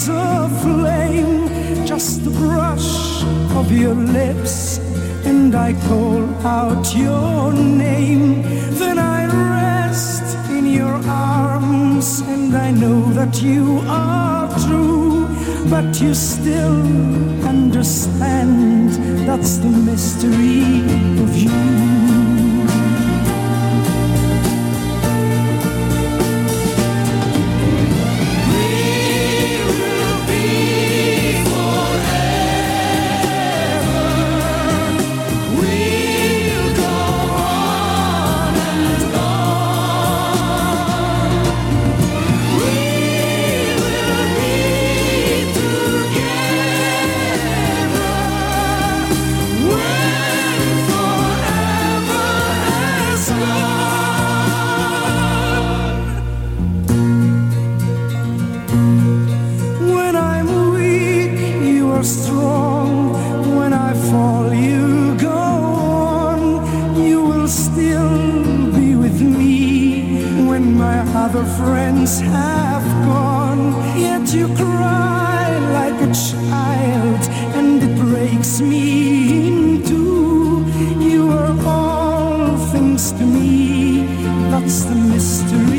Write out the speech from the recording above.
eyes aflame, just the brush of your lips, and I call out your name. Then I rest in your arms, and I know that you are true, but you still understand that's the mystery of you. Still be with me when my other friends have gone. Yet you cry like a child, and it breaks me in two. You are all things to me. That's the mystery